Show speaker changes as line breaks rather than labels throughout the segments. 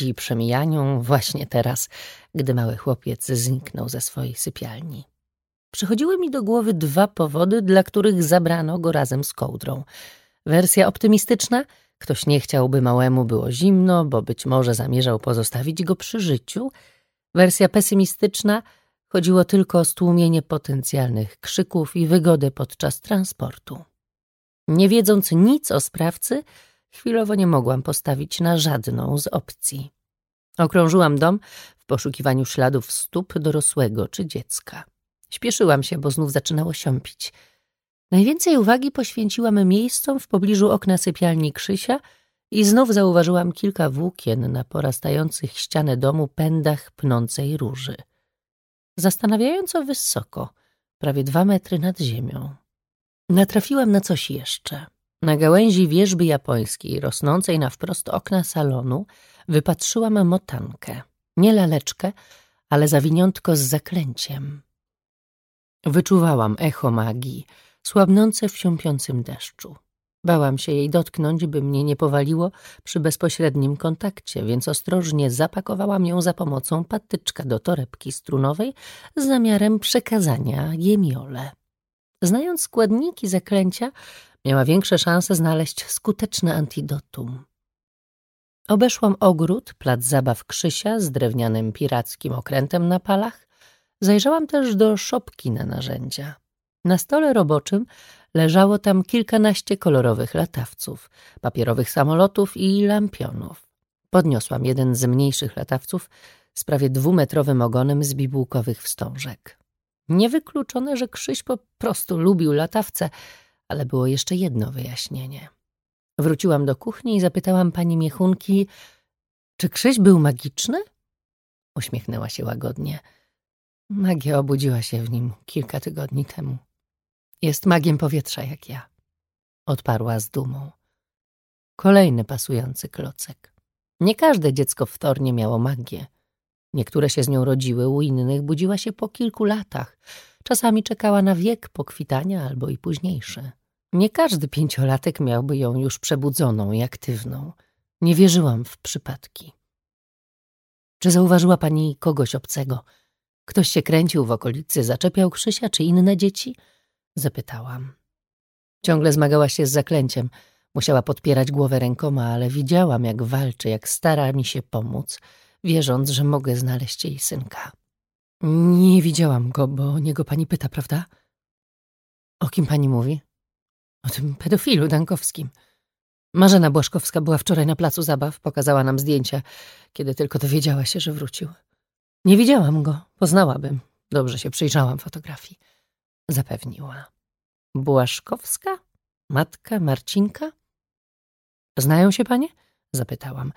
i przemijaniu właśnie teraz, gdy mały chłopiec zniknął ze swojej sypialni. Przychodziły mi do głowy dwa powody, dla których zabrano go razem z kołdrą. Wersja optymistyczna – ktoś nie chciałby małemu było zimno, bo być może zamierzał pozostawić go przy życiu. Wersja pesymistyczna – chodziło tylko o stłumienie potencjalnych krzyków i wygodę podczas transportu. Nie wiedząc nic o sprawcy, chwilowo nie mogłam postawić na żadną z opcji. Okrążyłam dom w poszukiwaniu śladów stóp dorosłego czy dziecka. Śpieszyłam się, bo znów zaczynało siąpić. Najwięcej uwagi poświęciłam miejscom w pobliżu okna sypialni Krzysia i znów zauważyłam kilka włókien na porastających ścianę domu pędach pnącej róży. Zastanawiająco wysoko, prawie dwa metry nad ziemią. Natrafiłam na coś jeszcze. Na gałęzi wieżby japońskiej, rosnącej na wprost okna salonu, wypatrzyłam motankę. Nie laleczkę, ale zawiniątko z zaklęciem. Wyczuwałam echo magii, słabnące w siąpiącym deszczu. Bałam się jej dotknąć, by mnie nie powaliło przy bezpośrednim kontakcie, więc ostrożnie zapakowałam ją za pomocą patyczka do torebki strunowej z zamiarem przekazania jemiole. Znając składniki zaklęcia, miała większe szanse znaleźć skuteczne antidotum. Obeszłam ogród, plac zabaw Krzysia z drewnianym pirackim okrętem na palach. Zajrzałam też do szopki na narzędzia. Na stole roboczym leżało tam kilkanaście kolorowych latawców, papierowych samolotów i lampionów. Podniosłam jeden z mniejszych latawców z prawie dwumetrowym ogonem z bibułkowych wstążek. Niewykluczone, że Krzyś po prostu lubił latawce, ale było jeszcze jedno wyjaśnienie. Wróciłam do kuchni i zapytałam pani Miechunki, czy Krzyś był magiczny? Uśmiechnęła się łagodnie. Magia obudziła się w nim kilka tygodni temu. Jest magiem powietrza jak ja. Odparła z dumą. Kolejny pasujący klocek. Nie każde dziecko w Tornie miało magię. Niektóre się z nią rodziły, u innych budziła się po kilku latach. Czasami czekała na wiek pokwitania albo i późniejsze. Nie każdy pięciolatek miałby ją już przebudzoną i aktywną. Nie wierzyłam w przypadki. Czy zauważyła pani kogoś obcego? Ktoś się kręcił w okolicy, zaczepiał Krzysia czy inne dzieci? Zapytałam. Ciągle zmagała się z zaklęciem. Musiała podpierać głowę rękoma, ale widziałam, jak walczy, jak stara mi się pomóc, wierząc, że mogę znaleźć jej synka. Nie widziałam go, bo niego pani pyta, prawda? O kim pani mówi? O tym pedofilu dankowskim. Marzena Błaszkowska była wczoraj na placu zabaw, pokazała nam zdjęcia, kiedy tylko dowiedziała się, że wrócił. Nie widziałam go, poznałabym. Dobrze się przyjrzałam fotografii zapewniła. Błaszkowska? Matka Marcinka? Znają się panie? Zapytałam.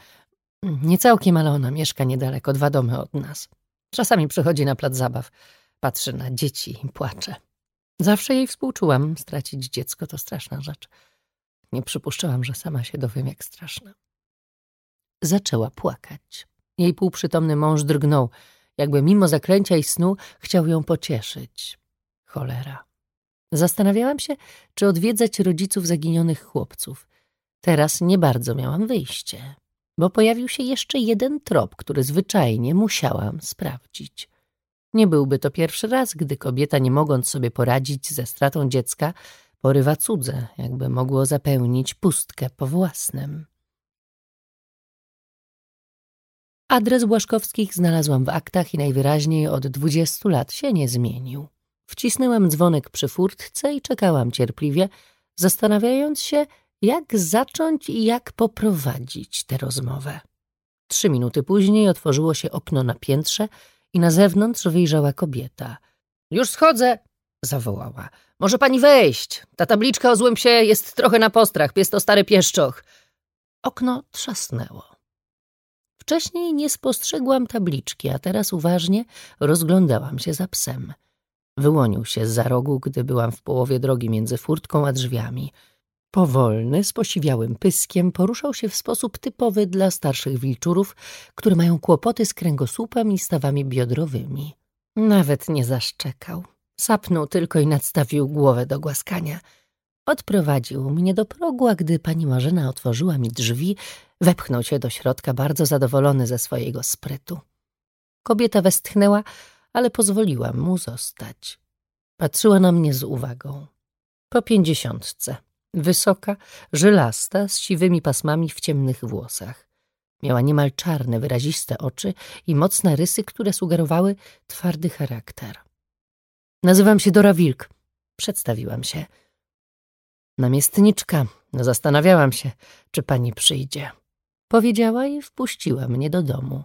Nie całkiem, ale ona mieszka niedaleko, dwa domy od nas. Czasami przychodzi na plac zabaw, patrzy na dzieci i płacze. Zawsze jej współczułam. Stracić dziecko to straszna rzecz. Nie przypuszczałam, że sama się dowiem, jak straszna. Zaczęła płakać. Jej półprzytomny mąż drgnął, jakby mimo zaklęcia i snu chciał ją pocieszyć. Cholera. Zastanawiałam się, czy odwiedzać rodziców zaginionych chłopców. Teraz nie bardzo miałam wyjście, bo pojawił się jeszcze jeden trop, który zwyczajnie musiałam sprawdzić. Nie byłby to pierwszy raz, gdy kobieta, nie mogąc sobie poradzić ze stratą dziecka, porywa cudze, jakby mogło zapełnić pustkę po własnym. Adres Błaszkowskich znalazłam w aktach i najwyraźniej od dwudziestu lat się nie zmienił. Wcisnęłam dzwonek przy furtce i czekałam cierpliwie, zastanawiając się, jak zacząć i jak poprowadzić tę rozmowę. Trzy minuty później otworzyło się okno na piętrze i na zewnątrz wyjrzała kobieta. — Już schodzę! — zawołała. — Może pani wejść? Ta tabliczka o złym psie jest trochę na postrach, pies to stary pieszczoch. Okno trzasnęło. Wcześniej nie spostrzegłam tabliczki, a teraz uważnie rozglądałam się za psem. Wyłonił się z za rogu, gdy byłam w połowie drogi między furtką a drzwiami. Powolny, z posiwiałym pyskiem, poruszał się w sposób typowy dla starszych wilczurów, które mają kłopoty z kręgosłupem i stawami biodrowymi. Nawet nie zaszczekał. Sapnął tylko i nadstawił głowę do głaskania. Odprowadził mnie do progu, a gdy pani Marzena otworzyła mi drzwi, wepchnął się do środka, bardzo zadowolony ze swojego sprytu. Kobieta westchnęła, ale pozwoliłam mu zostać. Patrzyła na mnie z uwagą. Po pięćdziesiątce. Wysoka, żylasta, z siwymi pasmami w ciemnych włosach. Miała niemal czarne, wyraziste oczy i mocne rysy, które sugerowały twardy charakter. Nazywam się Dora Wilk. Przedstawiłam się. Namiestniczka, zastanawiałam się, czy pani przyjdzie. Powiedziała i wpuściła mnie do domu.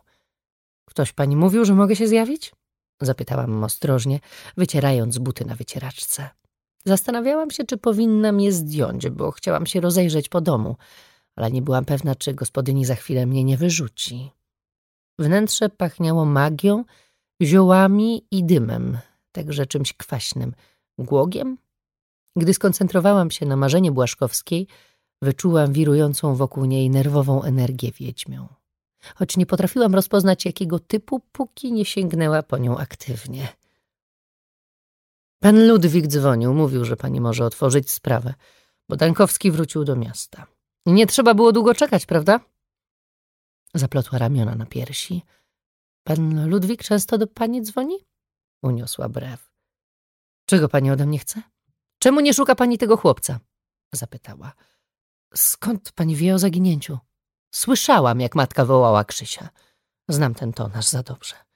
Ktoś pani mówił, że mogę się zjawić? Zapytałam ostrożnie, wycierając buty na wycieraczce. Zastanawiałam się, czy powinnam je zdjąć, bo chciałam się rozejrzeć po domu, ale nie byłam pewna, czy gospodyni za chwilę mnie nie wyrzuci. Wnętrze pachniało magią, ziołami i dymem, także czymś kwaśnym. Głogiem? Gdy skoncentrowałam się na marzenie Błaszkowskiej, wyczułam wirującą wokół niej nerwową energię wiedźmią. Choć nie potrafiłam rozpoznać jakiego typu, póki nie sięgnęła po nią aktywnie. Pan Ludwik dzwonił, mówił, że pani może otworzyć sprawę, bo Dankowski wrócił do miasta. Nie trzeba było długo czekać, prawda? Zaplotła ramiona na piersi. Pan Ludwik często do pani dzwoni? Uniosła brew. Czego pani ode mnie chce? Czemu nie szuka pani tego chłopca? Zapytała. Skąd pani wie o zaginięciu? Słyszałam, jak matka wołała Krzysia. Znam ten tonaż za dobrze.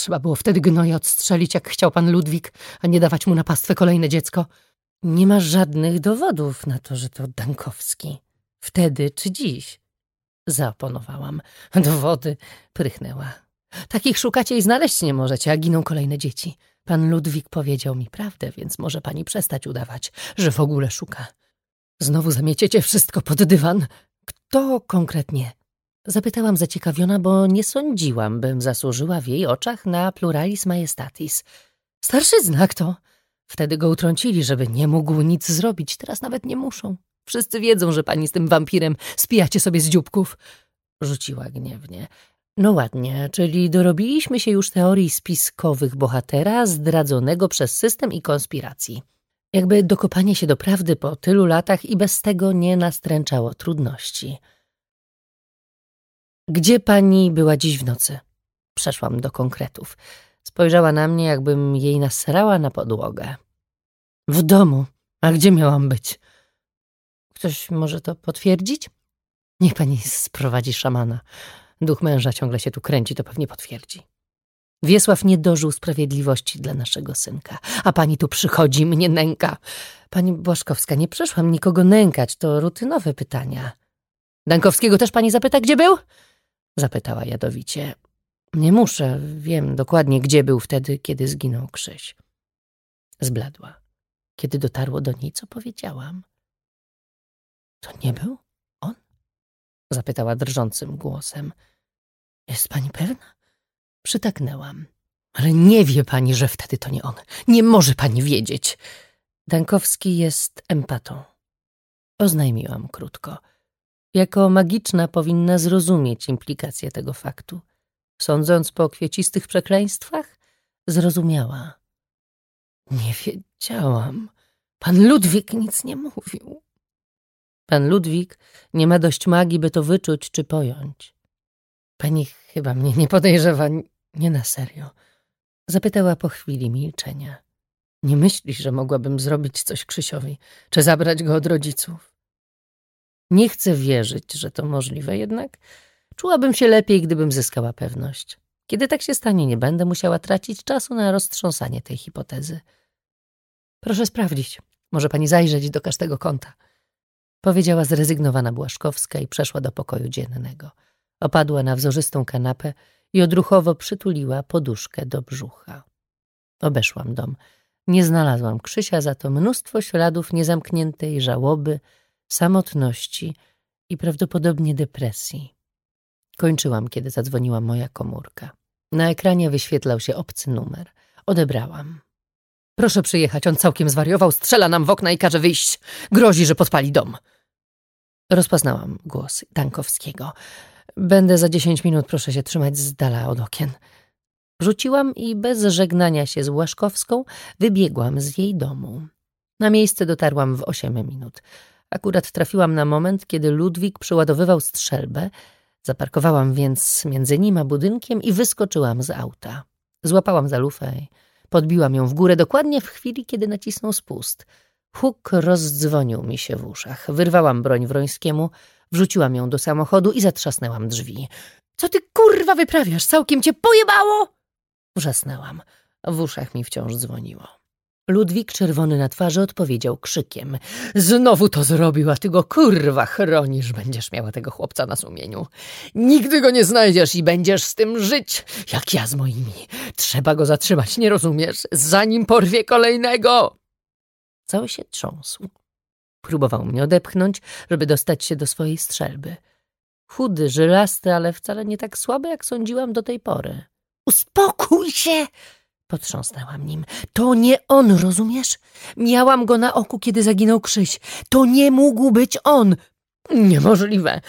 Trzeba było wtedy gnoja odstrzelić, jak chciał pan Ludwik, a nie dawać mu na pastwę kolejne dziecko. Nie ma żadnych dowodów na to, że to Dankowski. Wtedy czy dziś? Zaoponowałam. Dowody, prychnęła. Takich szukacie i znaleźć nie możecie, a giną kolejne dzieci. Pan Ludwik powiedział mi prawdę, więc może pani przestać udawać, że w ogóle szuka. Znowu zamieciecie wszystko pod dywan. Kto konkretnie? Zapytałam zaciekawiona, bo nie sądziłam, bym zasłużyła w jej oczach na pluralis majestatis. Starszyzna kto? Wtedy go utrącili, żeby nie mógł nic zrobić. Teraz nawet nie muszą. Wszyscy wiedzą, że pani z tym wampirem spijacie sobie z dzióbków. Rzuciła gniewnie. No ładnie, czyli dorobiliśmy się już teorii spiskowych bohatera zdradzonego przez system i konspiracji. Jakby dokopanie się do prawdy po tylu latach i bez tego nie nastręczało trudności. Gdzie pani była dziś w nocy? Przeszłam do konkretów. Spojrzała na mnie, jakbym jej nasrała na podłogę. W domu. A gdzie miałam być? Ktoś może to potwierdzić? Niech pani sprowadzi szamana. Duch męża ciągle się tu kręci, to pewnie potwierdzi. Wiesław nie dożył sprawiedliwości dla naszego synka, a pani tu przychodzi, mnie nęka. Pani Błaszkowska, nie przyszłam nikogo nękać, to rutynowe pytania. Dankowskiego też pani zapyta, gdzie był? Zapytała jadowicie. Nie muszę, wiem dokładnie, gdzie był wtedy, kiedy zginął Krzyś. Zbladła, kiedy dotarło do niej, co powiedziałam. To nie był on? Zapytała drżącym głosem. Jest pani pewna? Przytaknęłam. Ale nie wie pani, że wtedy to nie on. Nie może pani wiedzieć. Dankowski jest empatą. Oznajmiłam krótko. Jako magiczna powinna zrozumieć implikacje tego faktu. Sądząc po kwiecistych przekleństwach, zrozumiała. Nie wiedziałam. Pan Ludwik nic nie mówił. Pan Ludwik nie ma dość magii, by to wyczuć czy pojąć. Pani chyba mnie nie podejrzewa, nie na serio. Zapytała po chwili milczenia. Nie myślisz, że mogłabym zrobić coś Krzysiowi, czy zabrać go od rodziców? Nie chcę wierzyć, że to możliwe, jednak czułabym się lepiej, gdybym zyskała pewność. Kiedy tak się stanie, nie będę musiała tracić czasu na roztrząsanie tej hipotezy. Proszę sprawdzić. Może pani zajrzeć do każdego kąta. Powiedziała zrezygnowana Błaszkowska i przeszła do pokoju dziennego. Opadła na wzorzystą kanapę i odruchowo przytuliła poduszkę do brzucha. Obeszłam dom. Nie znalazłam Krzysia, za to mnóstwo śladów niezamkniętej żałoby, samotności i prawdopodobnie depresji. Kończyłam, kiedy zadzwoniła moja komórka. Na ekranie wyświetlał się obcy numer. Odebrałam. Proszę przyjechać, on całkiem zwariował, strzela nam w okna i każe wyjść. Grozi, że podpali dom. Rozpoznałam głos Dankowskiego. Będę za dziesięć minut, proszę się trzymać z dala od okien. Rzuciłam i bez żegnania się z Łaszkowską wybiegłam z jej domu. Na miejsce dotarłam w osiem minut. Akurat trafiłam na moment, kiedy Ludwik przeładowywał strzelbę. Zaparkowałam więc między nim a budynkiem i wyskoczyłam z auta. Złapałam za lufę i podbiłam ją w górę dokładnie w chwili, kiedy nacisnął spust. Huk rozdzwonił mi się w uszach. Wyrwałam broń Wrońskiemu, wrzuciłam ją do samochodu i zatrzasnęłam drzwi. Co ty kurwa wyprawiasz? Całkiem cię pojebało? Wrzasnęłam. W uszach mi wciąż dzwoniło. Ludwik, czerwony na twarzy, odpowiedział krzykiem. Znowu to zrobił, a ty go kurwa chronisz. Będziesz miała tego chłopca na sumieniu. Nigdy go nie znajdziesz i będziesz z tym żyć, jak ja z moimi. Trzeba go zatrzymać, nie rozumiesz? Zanim porwie kolejnego. Cały się trząsł. Próbował mnie odepchnąć, żeby dostać się do swojej strzelby. Chudy, żylasty, ale wcale nie tak słaby, jak sądziłam do tej pory. Uspokój się! Potrząsnęłam nim. To nie on, rozumiesz? Miałam go na oku, kiedy zaginął Krzyś. To nie mógł być on. Niemożliwe.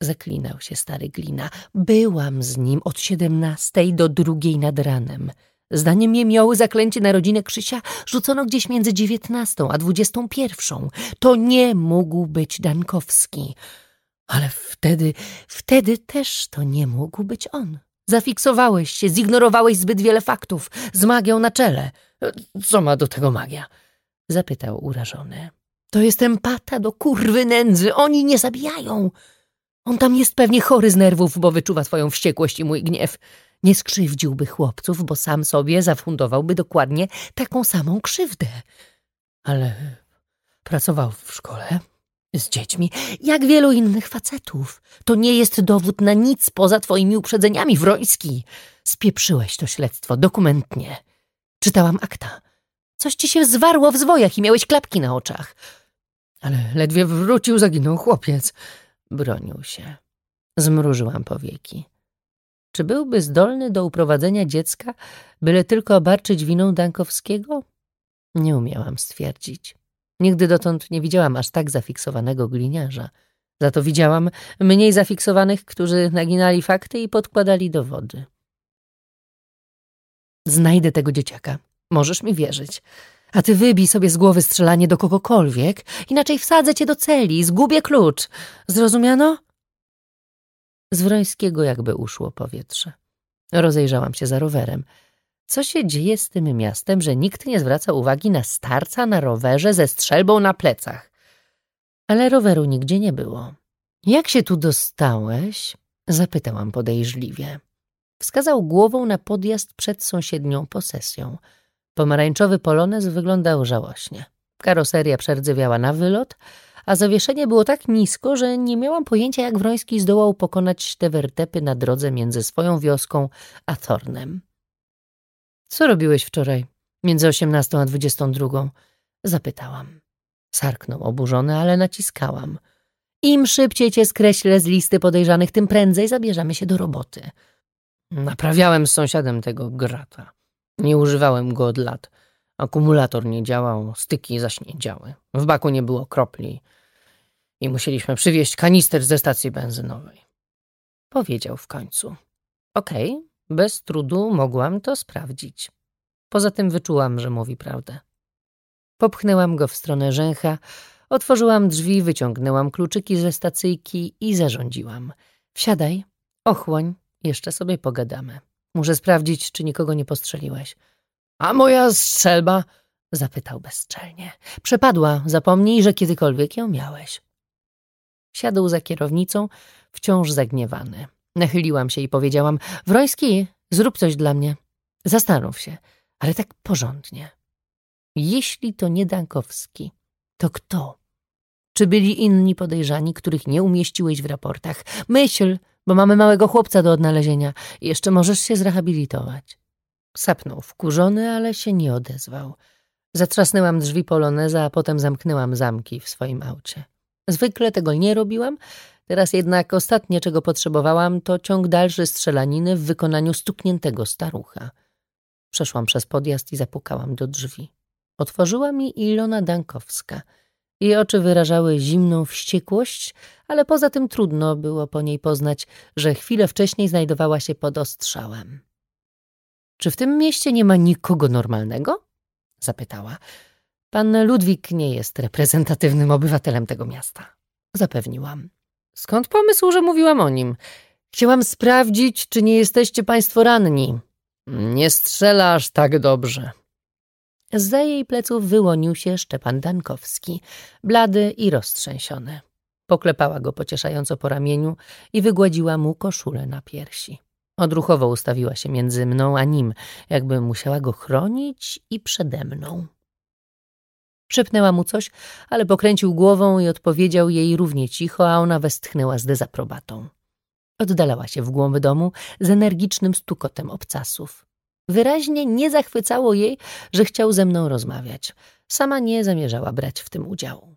Zaklinał się stary Glina. Byłam z nim od siedemnastej do drugiej nad ranem. Zdaniem miały zaklęcie na rodzinę Krzysia rzucono gdzieś między dziewiętnastą a dwudziestą pierwszą. To nie mógł być Dankowski. Ale wtedy, wtedy też to nie mógł być on. Zafiksowałeś się, zignorowałeś zbyt wiele faktów, z magią na czele. Co ma do tego magia? Zapytał urażony. To jest empata do kurwy nędzy, oni nie zabijają. On tam jest pewnie chory z nerwów, bo wyczuwa twoją wściekłość i mój gniew. Nie skrzywdziłby chłopców, bo sam sobie zafundowałby dokładnie taką samą krzywdę. Ale pracował w szkole, z dziećmi, jak wielu innych facetów. To nie jest dowód na nic poza twoimi uprzedzeniami, Wroński. Spieprzyłeś to śledztwo dokumentnie. Czytałam akta. Coś ci się zwarło w zwojach i miałeś klapki na oczach. Ale ledwie wrócił, zaginął chłopiec. Bronił się. Zmrużyłam powieki. Czy byłby zdolny do uprowadzenia dziecka, byle tylko obarczyć winą Dankowskiego? Nie umiałam stwierdzić. Nigdy dotąd nie widziałam aż tak zafiksowanego gliniarza. Za to widziałam mniej zafiksowanych, którzy naginali fakty i podkładali dowody. Znajdę tego dzieciaka. Możesz mi wierzyć. A ty wybij sobie z głowy strzelanie do kogokolwiek, inaczej wsadzę cię do celi, zgubię klucz. Zrozumiano? Z Wrońskiego jakby uszło powietrze. Rozejrzałam się za rowerem. Co się dzieje z tym miastem, że nikt nie zwraca uwagi na starca na rowerze ze strzelbą na plecach? Ale roweru nigdzie nie było. Jak się tu dostałeś? Zapytałam podejrzliwie. Wskazał głową na podjazd przed sąsiednią posesją. Pomarańczowy polonez wyglądał żałośnie. Karoseria przerdzewiała na wylot, a zawieszenie było tak nisko, że nie miałam pojęcia, jak Wroński zdołał pokonać te wertepy na drodze między swoją wioską a Thornem. Co robiłeś wczoraj, między osiemnastą a dwudziestą drugą? Zapytałam. Sarknął oburzony, ale naciskałam. Im szybciej cię skreślę z listy podejrzanych, tym prędzej zabierzemy się do roboty. Naprawiałem z sąsiadem tego grata. Nie używałem go od lat. Akumulator nie działał, styki zaś nie działy. W baku nie było kropli i musieliśmy przywieźć kanister ze stacji benzynowej. Powiedział w końcu. Okej, okay, bez trudu mogłam to sprawdzić. Poza tym wyczułam, że mówi prawdę. Popchnęłam go w stronę rzęcha, otworzyłam drzwi, wyciągnęłam kluczyki ze stacyjki i zarządziłam. Wsiadaj, ochłoń, jeszcze sobie pogadamy. Muszę sprawdzić, czy nikogo nie postrzeliłeś. A moja strzelba? Zapytał bezczelnie. Przepadła, zapomnij, że kiedykolwiek ją miałeś. Siadł za kierownicą, wciąż zagniewany. Nachyliłam się i powiedziałam, Wroński, zrób coś dla mnie. Zastanów się, ale tak porządnie. Jeśli to nie Dankowski, to kto? Czy byli inni podejrzani, których nie umieściłeś w raportach? Myśl, bo mamy małego chłopca do odnalezienia jeszcze możesz się zrehabilitować. Sapnął wkurzony, ale się nie odezwał. Zatrzasnęłam drzwi poloneza, a potem zamknęłam zamki w swoim aucie. Zwykle tego nie robiłam, Teraz jednak ostatnie, czego potrzebowałam, to ciąg dalszy strzelaniny w wykonaniu stukniętego starucha. Przeszłam przez podjazd i zapukałam do drzwi. Otworzyła mi Ilona Dankowska. Jej oczy wyrażały zimną wściekłość, ale poza tym trudno było po niej poznać, że chwilę wcześniej znajdowała się pod ostrzałem. Czy w tym mieście nie ma nikogo normalnego? Zapytała. Pan Ludwik nie jest reprezentatywnym obywatelem tego miasta, zapewniłam. Skąd pomysł, że mówiłam o nim? Chciałam sprawdzić, czy nie jesteście państwo ranni. Nie strzela aż tak dobrze. Za jej pleców wyłonił się Szczepan Dankowski, blady i roztrzęsiony. Poklepała go pocieszająco po ramieniu i wygładziła mu koszulę na piersi. Odruchowo ustawiła się między mną a nim, jakby musiała go chronić i przede mną. Szepnęła mu coś, ale pokręcił głową i odpowiedział jej równie cicho, a ona westchnęła z dezaprobatą. Oddalała się w głąb domu z energicznym stukotem obcasów. Wyraźnie nie zachwycało jej, że chciał ze mną rozmawiać. Sama nie zamierzała brać w tym udziału.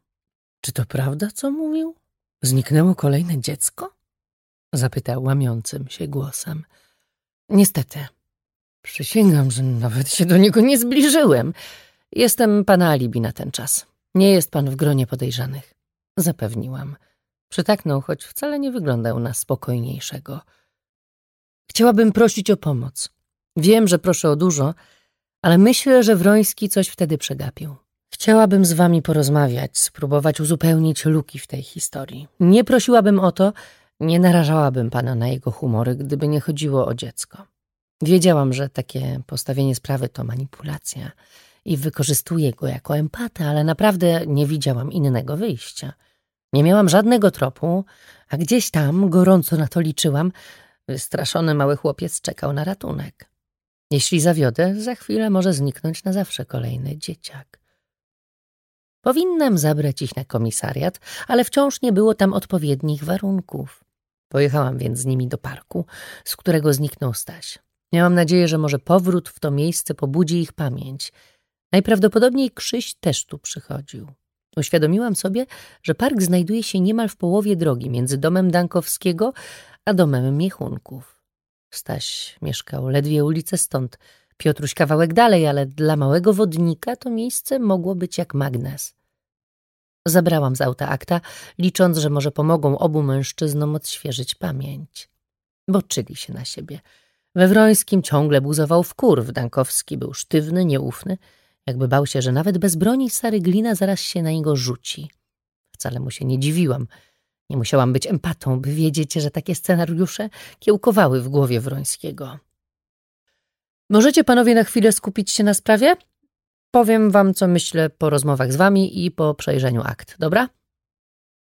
Czy to prawda, co mówił? Zniknęło kolejne dziecko? Zapytał łamiącym się głosem. Niestety. Przysięgam, że nawet się do niego nie zbliżyłem. Jestem pana alibi na ten czas. Nie jest pan w gronie podejrzanych. Zapewniłam. Przytaknął, choć wcale nie wyglądał na spokojniejszego. Chciałabym prosić o pomoc. Wiem, że proszę o dużo, ale myślę, że Wroński coś wtedy przegapił. Chciałabym z wami porozmawiać, spróbować uzupełnić luki w tej historii. Nie prosiłabym o to, nie narażałabym pana na jego humory, gdyby nie chodziło o dziecko. Wiedziałam, że takie postawienie sprawy to manipulacja i wykorzystuję go jako empatę, ale naprawdę nie widziałam innego wyjścia. Nie miałam żadnego tropu, a gdzieś tam, gorąco na to liczyłam, wystraszony mały chłopiec czekał na ratunek. Jeśli zawiodę, za chwilę może zniknąć na zawsze kolejny dzieciak. Powinnam zabrać ich na komisariat, ale wciąż nie było tam odpowiednich warunków. Pojechałam więc z nimi do parku, z którego zniknął Staś. Miałam nadzieję, że może powrót w to miejsce pobudzi ich pamięć. Najprawdopodobniej Krzyś też tu przychodził. Uświadomiłam sobie, że park znajduje się niemal w połowie drogi między domem Dankowskiego a domem Miechunków. Staś mieszkał ledwie ulicę stąd, Piotruś kawałek dalej, ale dla małego wodnika to miejsce mogło być jak magnes. Zabrałam z auta akta, licząc, że może pomogą obu mężczyznom odświeżyć pamięć. Boczyli się na siebie. We Wrońskim ciągle buzował w kurw, Dankowski był sztywny, nieufny, jakby bał się, że nawet bez broni stary glina zaraz się na niego rzuci. Wcale mu się nie dziwiłam. Nie musiałam być empatą, by wiedzieć, że takie scenariusze kiełkowały w głowie Wrońskiego. Możecie panowie na chwilę skupić się na sprawie? Powiem wam, co myślę po rozmowach z wami i po przejrzeniu akt, dobra?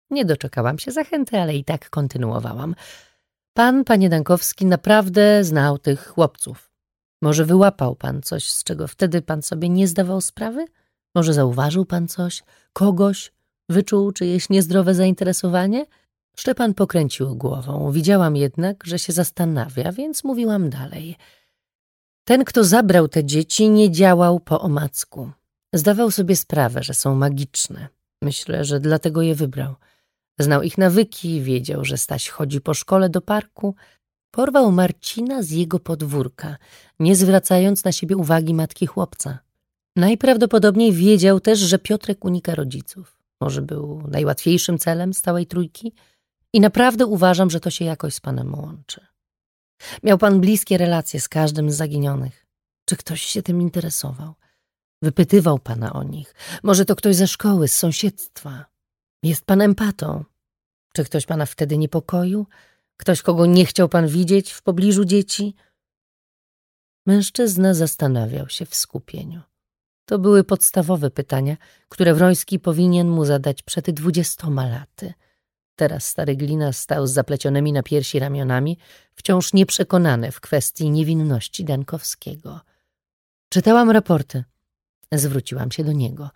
Nie doczekałam się zachęty, ale i tak kontynuowałam. Pan, panie Dankowski, naprawdę znał tych chłopców. Może wyłapał pan coś, z czego wtedy pan sobie nie zdawał sprawy? Może zauważył pan coś, kogoś, wyczuł czyjeś niezdrowe zainteresowanie? Szczepan pokręcił głową. Widziałam jednak, że się zastanawia, więc mówiłam dalej – ten, kto zabrał te dzieci, nie działał po omacku. Zdawał sobie sprawę, że są magiczne. Myślę, że dlatego je wybrał. Znał ich nawyki, wiedział, że Staś chodzi po szkole do parku. Porwał Marcina z jego podwórka, nie zwracając na siebie uwagi matki chłopca. Najprawdopodobniej wiedział też, że Piotrek unika rodziców. Może był najłatwiejszym celem stałej trójki i naprawdę uważam, że to się jakoś z panem łączy. Miał pan bliskie relacje z każdym z zaginionych. Czy ktoś się tym interesował? Wypytywał pana o nich. Może to ktoś ze szkoły, z sąsiedztwa. Jest pan empatą. Czy ktoś pana wtedy niepokoił? Ktoś, kogo nie chciał pan widzieć w pobliżu dzieci? Mężczyzna zastanawiał się w skupieniu. To były podstawowe pytania, które Wroński powinien mu zadać przed dwudziestoma laty. Teraz stary glina stał z zaplecionymi na piersi ramionami, wciąż nieprzekonany w kwestii niewinności Dankowskiego. Czytałam raporty. Zwróciłam się do niego.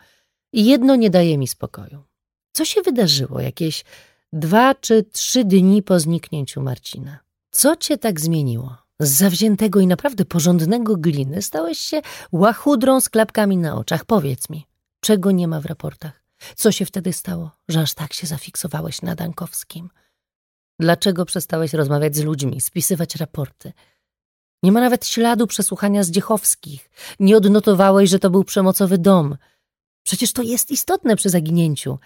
I jedno nie daje mi spokoju. Co się wydarzyło jakieś dwa czy trzy dni po zniknięciu Marcina? Co cię tak zmieniło? Z zawziętego i naprawdę porządnego gliny stałeś się łachudrą z klapkami na oczach. Powiedz mi, czego nie ma w raportach? Co się wtedy stało, że aż tak się zafiksowałeś na Dankowskim? Dlaczego przestałeś rozmawiać z ludźmi, spisywać raporty? Nie ma nawet śladu przesłuchania Zdziechowskich. Nie odnotowałeś, że to był przemocowy dom. Przecież to jest istotne przy zaginięciu.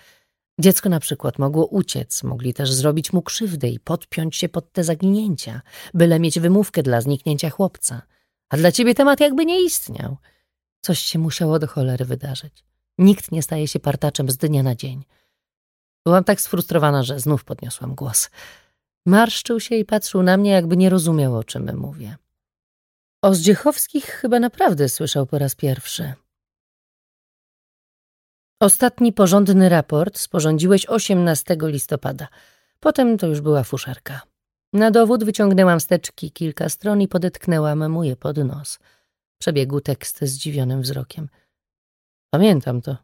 Dziecko na przykład mogło uciec, mogli też zrobić mu krzywdę i podpiąć się pod te zaginięcia, byle mieć wymówkę dla zniknięcia chłopca. A dla ciebie temat jakby nie istniał. Coś się musiało do cholery wydarzyć. Nikt nie staje się partaczem z dnia na dzień. Byłam tak sfrustrowana, że znów podniosłam głos. Marszczył się i patrzył na mnie, jakby nie rozumiał, o czym mówię. O Zdziechowskich chyba naprawdę słyszał po raz pierwszy. Ostatni porządny raport sporządziłeś 18 listopada. Potem to już była fuszerka. Na dowód wyciągnęłam steczki kilka stron i podetknęłam mu je pod nos. Przebiegł tekst zdziwionym wzrokiem. Pamiętam to.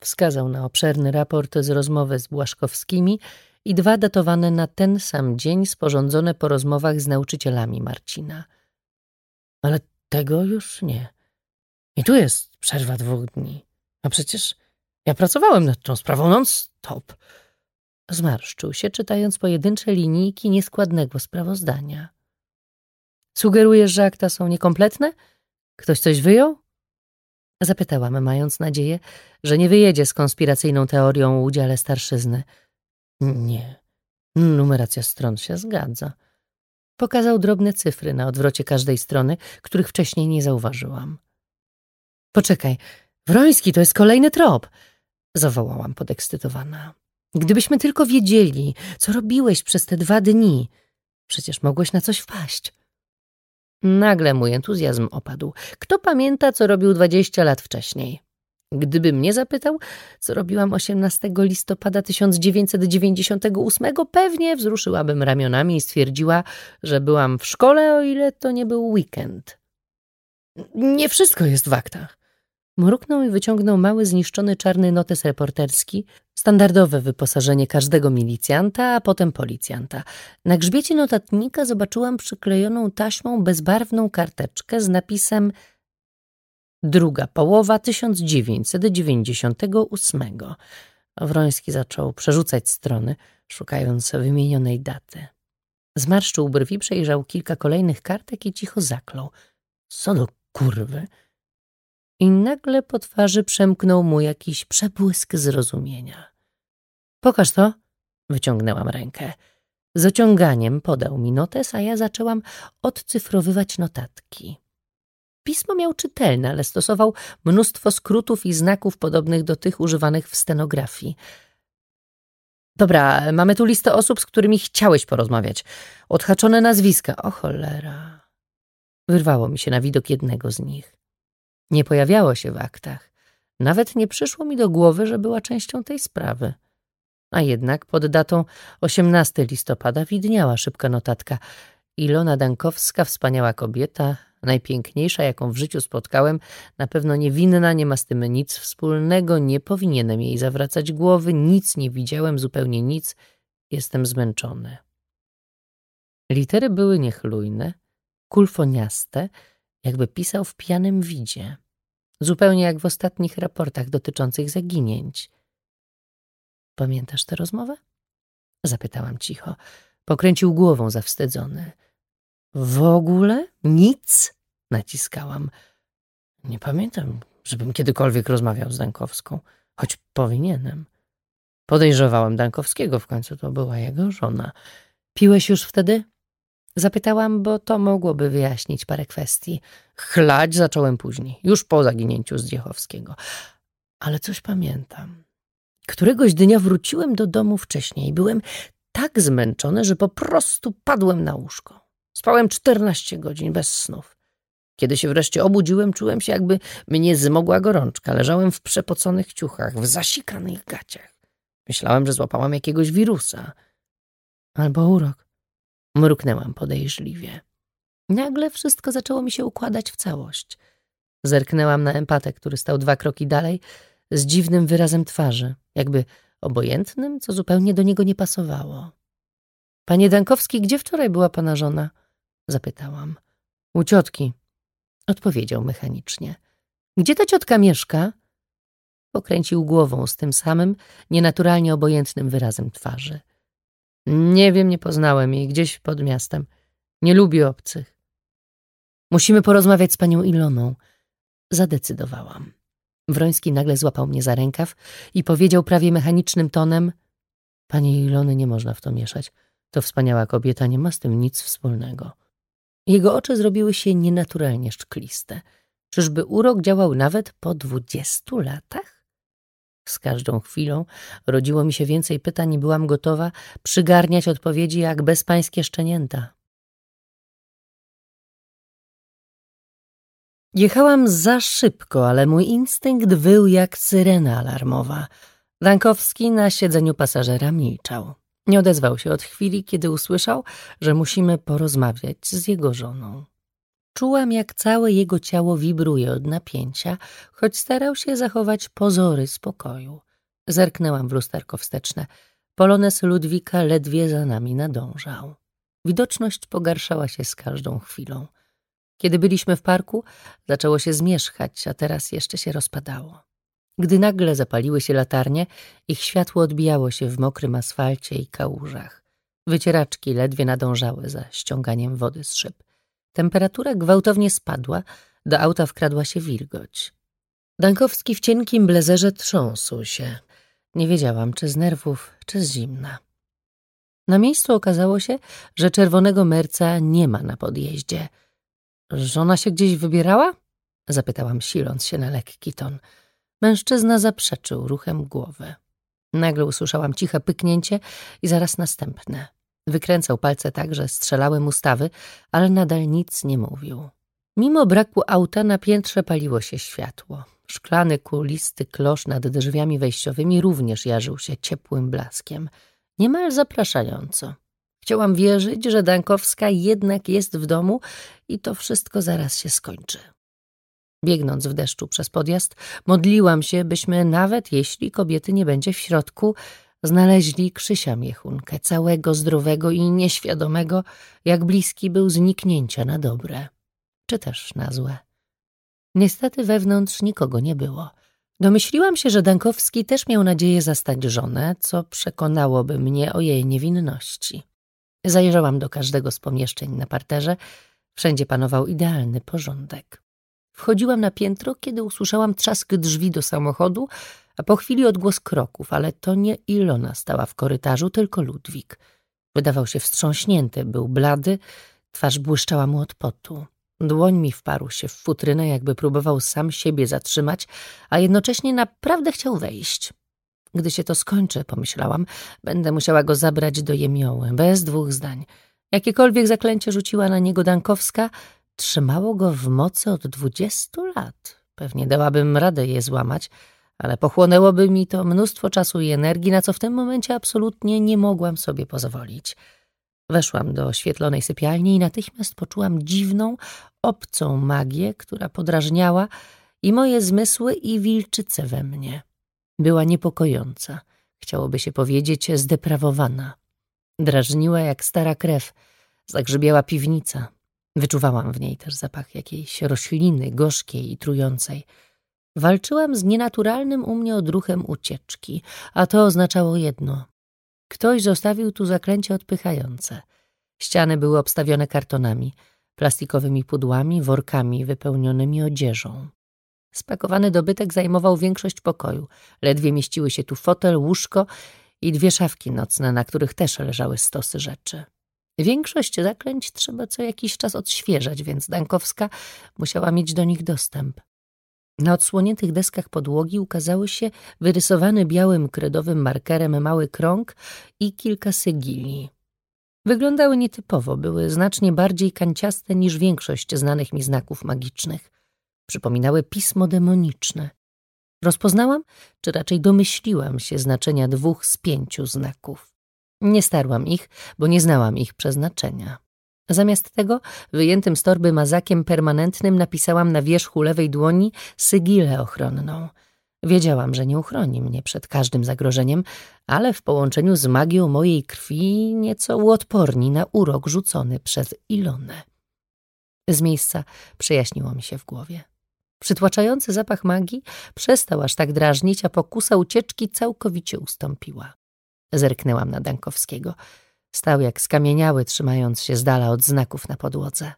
Wskazał na obszerny raport z rozmowy z Błaszkowskimi i dwa datowane na ten sam dzień sporządzone po rozmowach z nauczycielami Marcina. Ale tego już nie. I tu jest przerwa dwóch dni. A przecież ja pracowałem nad tą sprawą non-stop. Zmarszczył się, czytając pojedyncze linijki nieskładnego sprawozdania. Sugerujesz, że akta są niekompletne? Ktoś coś wyjął? Zapytałam, mając nadzieję, że nie wyjedzie z konspiracyjną teorią o udziale starszyzny. Nie. Numeracja stron się zgadza. Pokazał drobne cyfry na odwrocie każdej strony, których wcześniej nie zauważyłam. Poczekaj, Wroński, to jest kolejny trop! Zawołałam podekscytowana. Gdybyśmy tylko wiedzieli, co robiłeś przez te dwa dni, przecież mogłeś na coś wpaść. Nagle mój entuzjazm opadł. Kto pamięta, co robił dwadzieścia lat wcześniej? Gdyby mnie zapytał, co robiłam 18 listopada 1998, pewnie wzruszyłabym ramionami i stwierdziła, że byłam w szkole, o ile to nie był weekend. Nie wszystko jest w aktach. Mruknął i wyciągnął mały, zniszczony czarny notes reporterski, standardowe wyposażenie każdego milicjanta, a potem policjanta. Na grzbiecie notatnika zobaczyłam przyklejoną taśmą bezbarwną karteczkę z napisem Druga połowa 1998. Wroński zaczął przerzucać strony, szukając wymienionej daty. Zmarszczył brwi, przejrzał kilka kolejnych kartek i cicho zaklął. Co do kurwy? I nagle po twarzy przemknął mu jakiś przebłysk zrozumienia. Pokaż to, wyciągnęłam rękę. Z ociąganiem podał mi notes, a ja zaczęłam odcyfrowywać notatki. Pismo miał czytelne, ale stosował mnóstwo skrótów i znaków podobnych do tych używanych w stenografii. Dobra, mamy tu listę osób, z którymi chciałeś porozmawiać. Odhaczone nazwiska. O cholera. Wyrwało mi się na widok jednego z nich. Nie pojawiało się w aktach. Nawet nie przyszło mi do głowy, że była częścią tej sprawy. A jednak pod datą 18 listopada widniała szybka notatka. Ilona Dankowska, wspaniała kobieta, najpiękniejsza, jaką w życiu spotkałem, na pewno niewinna, nie ma z tym nic wspólnego, nie powinienem jej zawracać głowy, nic nie widziałem, zupełnie nic, jestem zmęczony. Litery były niechlujne, kulfoniaste, jakby pisał w pijanym widzie, zupełnie jak w ostatnich raportach dotyczących zaginięć. Pamiętasz tę rozmowę? Zapytałam cicho. Pokręcił głową zawstydzony. W ogóle? Nic? Naciskałam. Nie pamiętam, żebym kiedykolwiek rozmawiał z Dankowską, choć powinienem. Podejrzewałem Dankowskiego, w końcu to była jego żona. Piłeś już wtedy? Zapytałam, bo to mogłoby wyjaśnić parę kwestii. Chlać zacząłem później, już po zaginięciu Zdziechowskiego. Ale coś pamiętam. Któregoś dnia wróciłem do domu wcześniej. Byłem tak zmęczony, że po prostu padłem na łóżko. Spałem czternaście godzin bez snów. Kiedy się wreszcie obudziłem, czułem się, jakby mnie zmogła gorączka. Leżałem w przepoconych ciuchach, w zasikanych gaciach. Myślałem, że złapałam jakiegoś wirusa. Albo urok. Mruknęłam podejrzliwie. Nagle wszystko zaczęło mi się układać w całość. Zerknęłam na empatę, który stał dwa kroki dalej, z dziwnym wyrazem twarzy, jakby obojętnym, co zupełnie do niego nie pasowało. Panie Dankowski, gdzie wczoraj była pana żona? Zapytałam. U ciotki. Odpowiedział mechanicznie. Gdzie ta ciotka mieszka? Pokręcił głową z tym samym, nienaturalnie obojętnym wyrazem twarzy. Nie wiem, nie poznałem jej, gdzieś pod miastem. Nie lubi obcych. Musimy porozmawiać z panią Iloną. Zadecydowałam. Wroński nagle złapał mnie za rękaw i powiedział prawie mechanicznym tonem Panie Ilony nie można w to mieszać. To wspaniała kobieta, nie ma z tym nic wspólnego. Jego oczy zrobiły się nienaturalnie szkliste. Czyżby urok działał nawet po dwudziestu latach? Z każdą chwilą rodziło mi się więcej pytań i byłam gotowa przygarniać odpowiedzi jak bezpańskie szczenięta. Jechałam za szybko, ale mój instynkt wył jak syrena alarmowa. Dankowski na siedzeniu pasażera milczał. Nie odezwał się od chwili, kiedy usłyszał, że musimy porozmawiać z jego żoną. Czułam, jak całe jego ciało wibruje od napięcia, choć starał się zachować pozory spokoju. Zerknęłam w lusterko wsteczne. Polones Ludwika ledwie za nami nadążał. Widoczność pogarszała się z każdą chwilą. Kiedy byliśmy w parku, zaczęło się zmierzchać, a teraz jeszcze się rozpadało. Gdy nagle zapaliły się latarnie, ich światło odbijało się w mokrym asfalcie i kałużach. Wycieraczki ledwie nadążały za ściąganiem wody z szyb. Temperatura gwałtownie spadła, do auta wkradła się wilgoć. Dankowski w cienkim blezerze trząsł się. Nie wiedziałam, czy z nerwów, czy z zimna. Na miejscu okazało się, że czerwonego merca nie ma na podjeździe. Żona się gdzieś wybierała? Zapytałam, siląc się na lekki ton. Mężczyzna zaprzeczył ruchem głowy. Nagle usłyszałam ciche pyknięcie i zaraz następne. Wykręcał palce tak, że strzelały mu stawy, ale nadal nic nie mówił. Mimo braku auta na piętrze paliło się światło. Szklany, kulisty klosz nad drzwiami wejściowymi również jarzył się ciepłym blaskiem. Niemal zapraszająco. Chciałam wierzyć, że Dankowska jednak jest w domu i to wszystko zaraz się skończy. Biegnąc w deszczu przez podjazd, modliłam się, byśmy nawet jeśli kobiety nie będzie w środku, znaleźli Krzysia Miechunkę, całego, zdrowego i nieświadomego, jak bliski był zniknięcia na dobre, czy też na złe. Niestety wewnątrz nikogo nie było. Domyśliłam się, że Dankowski też miał nadzieję zastać żonę, co przekonałoby mnie o jej niewinności. Zajrzałam do każdego z pomieszczeń na parterze. Wszędzie panował idealny porządek. Wchodziłam na piętro, kiedy usłyszałam trzask drzwi do samochodu, a po chwili odgłos kroków, ale to nie Ilona stała w korytarzu, tylko Ludwik. Wydawał się wstrząśnięty, był blady, twarz błyszczała mu od potu. Dłoń mi wparł się w futrynę, jakby próbował sam siebie zatrzymać, a jednocześnie naprawdę chciał wejść. Gdy się to skończy, pomyślałam, będę musiała go zabrać do jemioły, bez dwóch zdań. Jakiekolwiek zaklęcie rzuciła na niego Dankowska, trzymało go w mocy od dwudziestu lat. Pewnie dałabym radę je złamać, ale pochłonęłoby mi to mnóstwo czasu i energii, na co w tym momencie absolutnie nie mogłam sobie pozwolić. Weszłam do oświetlonej sypialni i natychmiast poczułam dziwną, obcą magię, która podrażniała i moje zmysły i wilczyce we mnie. Była niepokojąca, chciałoby się powiedzieć zdeprawowana. Drażniła jak stara krew, zagrzybiała piwnica. Wyczuwałam w niej też zapach jakiejś rośliny gorzkiej i trującej. Walczyłam z nienaturalnym u mnie odruchem ucieczki, a to oznaczało jedno. Ktoś zostawił tu zaklęcie odpychające. Ściany były obstawione kartonami, plastikowymi pudłami, workami wypełnionymi odzieżą. Spakowany dobytek zajmował większość pokoju. Ledwie mieściły się tu fotel, łóżko i dwie szafki nocne, na których też leżały stosy rzeczy. Większość zaklęć trzeba co jakiś czas odświeżać, więc Dankowska musiała mieć do nich dostęp. Na odsłoniętych deskach podłogi ukazały się wyrysowany białym kredowym markerem mały krąg i kilka sygilii. Wyglądały nietypowo, były znacznie bardziej kanciaste niż większość znanych mi znaków magicznych. Przypominały pismo demoniczne. Rozpoznałam, czy raczej domyśliłam się znaczenia dwóch z pięciu znaków. Nie starłam ich, bo nie znałam ich przeznaczenia. Zamiast tego, wyjętym z torby mazakiem permanentnym napisałam na wierzchu lewej dłoni sygilę ochronną. Wiedziałam, że nie uchroni mnie przed każdym zagrożeniem, ale w połączeniu z magią mojej krwi nieco uodporni na urok rzucony przez Ilonę. Z miejsca przejaśniło mi się w głowie. Przytłaczający zapach magii przestał aż tak drażnić, a pokusa ucieczki całkowicie ustąpiła. Zerknęłam na Dankowskiego. Stał jak skamieniały, trzymając się z dala od znaków na podłodze.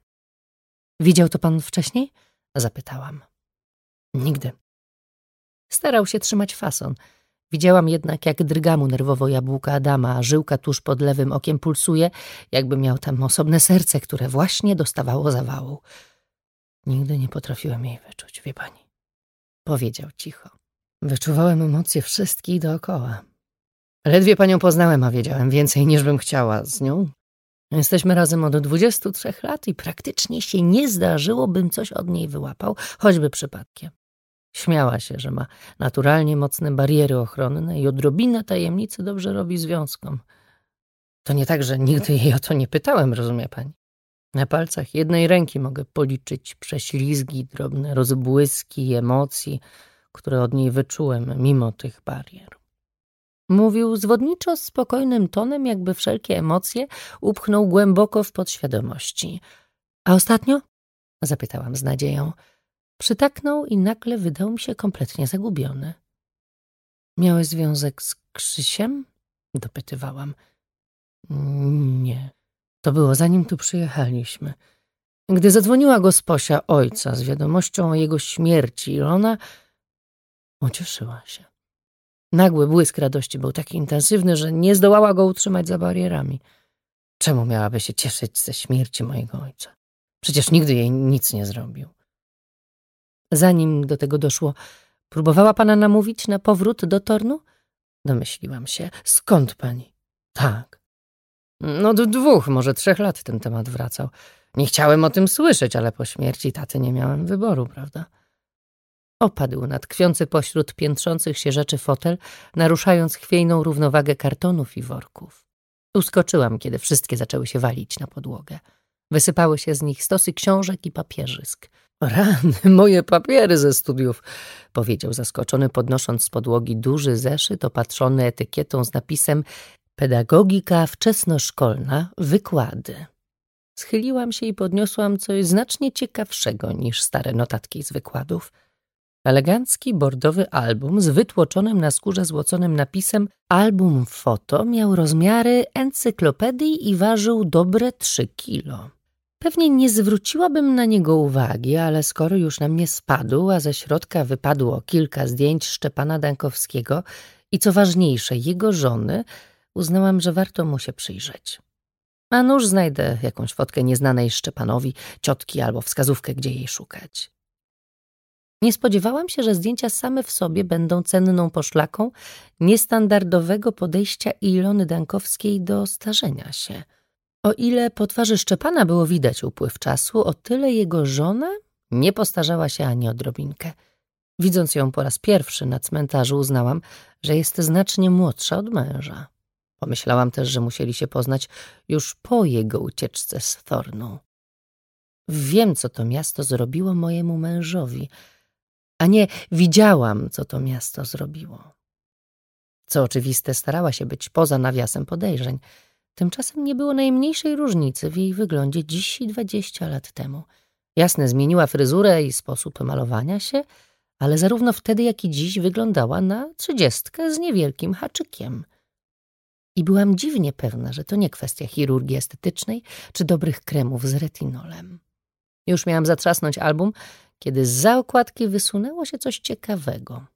Widział to pan wcześniej? Zapytałam. Nigdy. Starał się trzymać fason. Widziałam jednak, jak drga mu nerwowo jabłka Adama, a żyłka tuż pod lewym okiem pulsuje, jakby miał tam osobne serce, które właśnie dostawało zawału. Nigdy nie potrafiłem jej wyczuć, wie pani. Powiedział cicho. Wyczuwałem emocje wszystkich dookoła. Ledwie panią poznałem, a wiedziałem więcej niż bym chciała z nią. Jesteśmy razem od 23 lat i praktycznie się nie zdarzyło, bym coś od niej wyłapał, choćby przypadkiem. Śmiała się, że ma naturalnie mocne bariery ochronne i odrobinę tajemnicy dobrze robi związkom. To nie tak, że nigdy jej o to nie pytałem, rozumie pani. Na palcach jednej ręki mogę policzyć prześlizgi, drobne rozbłyski emocji, które od niej wyczułem mimo tych barier. Mówił zwodniczo spokojnym tonem, jakby wszelkie emocje upchnął głęboko w podświadomości. A ostatnio? Zapytałam z nadzieją. Przytaknął i nagle wydał mi się kompletnie zagubiony. Miałeś związek z Krzysiem? Dopytywałam. Nie. To było zanim tu przyjechaliśmy. Gdy zadzwoniła gosposia ojca z wiadomością o jego śmierci, ona ucieszyła się. Nagły błysk radości był taki intensywny, że nie zdołała go utrzymać za barierami. Czemu miałaby się cieszyć ze śmierci mojego ojca? Przecież nigdy jej nic nie zrobił. Zanim do tego doszło, próbowała pana namówić na powrót do Tornu? Domyśliłam się. Skąd pani? Tak. No do dwóch, może trzech lat ten temat wracał. Nie chciałem o tym słyszeć, ale po śmierci taty nie miałem wyboru, prawda? Opadł na tkwiący pośród piętrzących się rzeczy fotel, naruszając chwiejną równowagę kartonów i worków. Uskoczyłam, kiedy wszystkie zaczęły się walić na podłogę. Wysypały się z nich stosy książek i papierzysk. Rany, moje papiery ze studiów, powiedział zaskoczony, podnosząc z podłogi duży zeszyt opatrzony etykietą z napisem Pedagogika wczesnoszkolna, wykłady. Schyliłam się i podniosłam coś znacznie ciekawszego niż stare notatki z wykładów – Elegancki bordowy album z wytłoczonym na skórze złoconym napisem Album foto miał rozmiary encyklopedii i ważył dobre trzy kilo. Pewnie nie zwróciłabym na niego uwagi, ale skoro już na mnie spadł, a ze środka wypadło kilka zdjęć Szczepana Dankowskiego i co ważniejsze, jego żony, uznałam, że warto mu się przyjrzeć. A nuż znajdę jakąś fotkę nieznanej Szczepanowi, ciotki albo wskazówkę, gdzie jej szukać. Nie spodziewałam się, że zdjęcia same w sobie będą cenną poszlaką niestandardowego podejścia Ilony Dankowskiej do starzenia się. O ile po twarzy Szczepana było widać upływ czasu, o tyle jego żona nie postarzała się ani odrobinkę. Widząc ją po raz pierwszy na cmentarzu, uznałam, że jest znacznie młodsza od męża. Pomyślałam też, że musieli się poznać już po jego ucieczce z Thornu. Wiem, co to miasto zrobiło mojemu mężowi – a nie widziałam, co to miasto zrobiło. Co oczywiste, starała się być poza nawiasem podejrzeń. Tymczasem nie było najmniejszej różnicy w jej wyglądzie dziś i dwadzieścia lat temu. Jasne, zmieniła fryzurę i sposób malowania się, ale zarówno wtedy, jak i dziś wyglądała na trzydziestkę z niewielkim haczykiem. I byłam dziwnie pewna, że to nie kwestia chirurgii estetycznej czy dobrych kremów z retinolem. Już miałam zatrzasnąć album, kiedy z za okładki wysunęło się coś ciekawego.